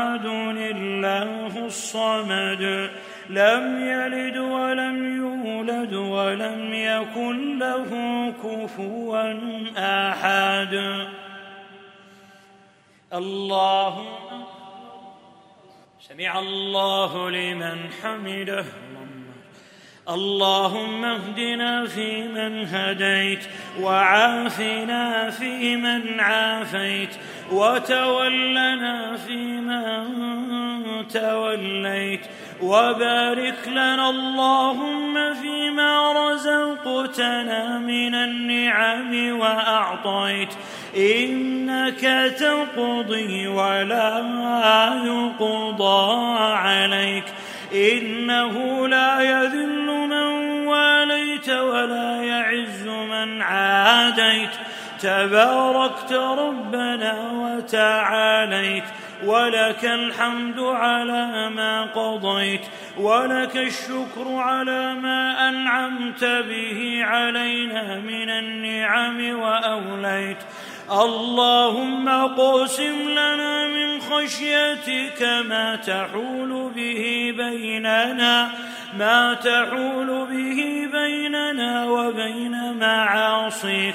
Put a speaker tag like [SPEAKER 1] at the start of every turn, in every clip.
[SPEAKER 1] أحد الله الصمد لم يلد ولم يولد ولم يكن له كفوا أحد. الله سمع الله لمن حمده. اللهم اهدنا فيمن هديت وعافنا فيمن عافيت. وتولنا فيمن توليت وبارك لنا اللهم فيما رزقتنا من النعم وأعطيت إنك تقضي ولا يقضى عليك إنه لا تباركت ربنا وتعاليت ولك الحمد على ما قضيت ولك الشكر على ما أنعمت به علينا من النعم وأوليت. اللهم قسم لنا من خشيتك ما تحول به بيننا ما تحول به بيننا وبين معاصيك.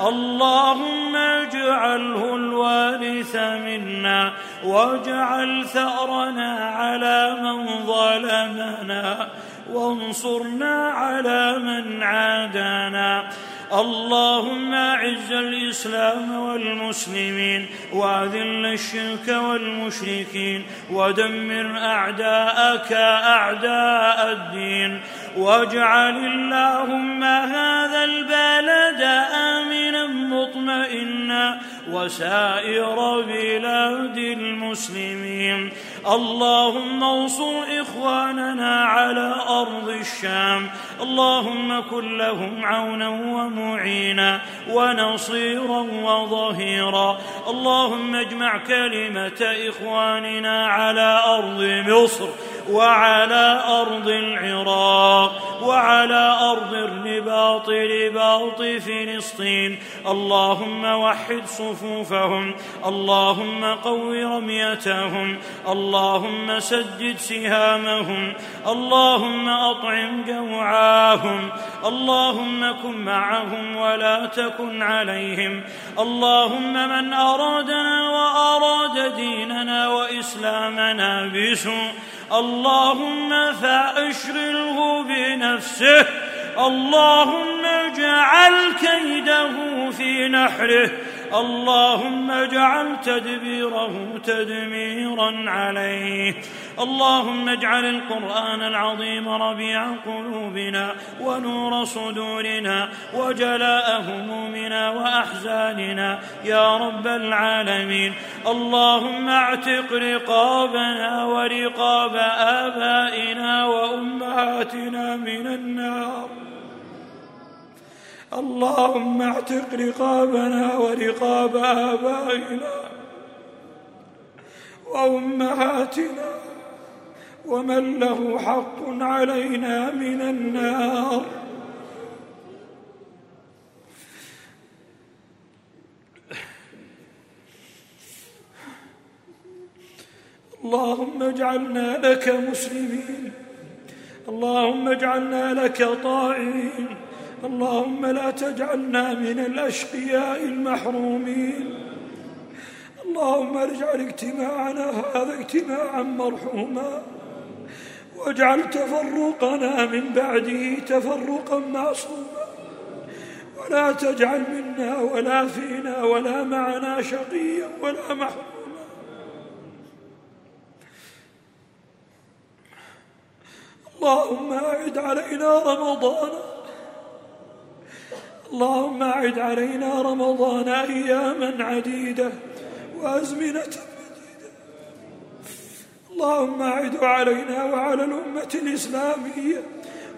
[SPEAKER 1] اللهم اجعله الوارث منا واجعل ثأرنا على من ظلمنا وانصرنا على من عادانا. اللهم أعز الإسلام والمسلمين وأذل الشرك والمشركين ودمر أعداءك أعداء الدين واجعل اللهم هذا البلد امنا مطمئنا وسائر بلاد المسلمين. اللهم انصر إخواننا على أرض الشام. اللهم كن لهم عونا ومعينا ونصيرا وظهيرا. اللهم اجمع كلمة إخواننا على أرض مصر. وعلى أرض العراق وعلى أرض الرباط رباط فلسطين. اللهم وحد صفوفهم اللهم قو رميتهم اللهم سدد سهامهم اللهم أطعم جوعاهم اللهم كن معهم ولا تكن عليهم اللهم من أرادنا وأراد ديننا وإسلامنا بسوء. اللهم فأشغله بنفسه. اللهم اجعل كيده في نحره. اللهم اجعل تدبيره تدميرا عليه. اللهم اجعل القرآن العظيم ربيع قلوبنا ونور صدورنا وجلاء همومنا وأحزاننا. يا رب العالمين. اللهم اعتق رقابنا ورقاب آبائنا وأمهاتنا من النار. اللهم اعتق رقابنا ورقاب آبائنا وأمهاتنا ومن له حق علينا من النار. اللهم اجعلنا لك مسلمين. اللهم اجعلنا لك طائعين اللهم لا تجعلنا من الأشقياء المحرومين. اللهم اجعل اجتماعنا هذا اجتماعا مرحوما. واجعل تفرقنا من بعده تفرقا معصوما. ولا تجعل منا ولا فينا ولا معنا شقيا ولا محروما. اللهم أعد علينا رمضان اللهم أعد علينا رمضان أياما عديدة وأزمنة مديدة اللهم أعد علينا وعلى الأمة الإسلامية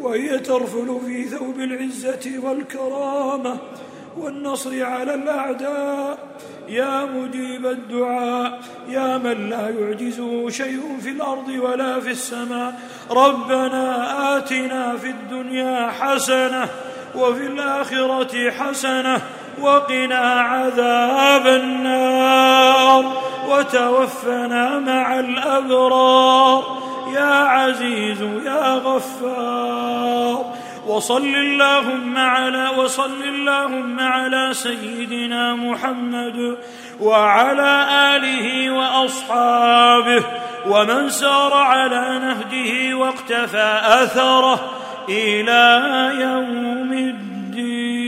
[SPEAKER 1] وهي ترفل في ثوب العزة والكرامة والنصر على الأعداء. يا مجيب الدعاء يا من لا يعجزه شيء في الأرض ولا في السماء. ربنا آتنا في الدنيا حسنة وفي الآخرة حسنة وقنا عذاب النار وتوفنا مع الأبرار يا عزيز يا غفار وصل اللهم على وصل اللهم على سيدنا محمد وعلى آله وأصحابه ومن سار على نهجه واقتفى أثره إلى يوم الدين.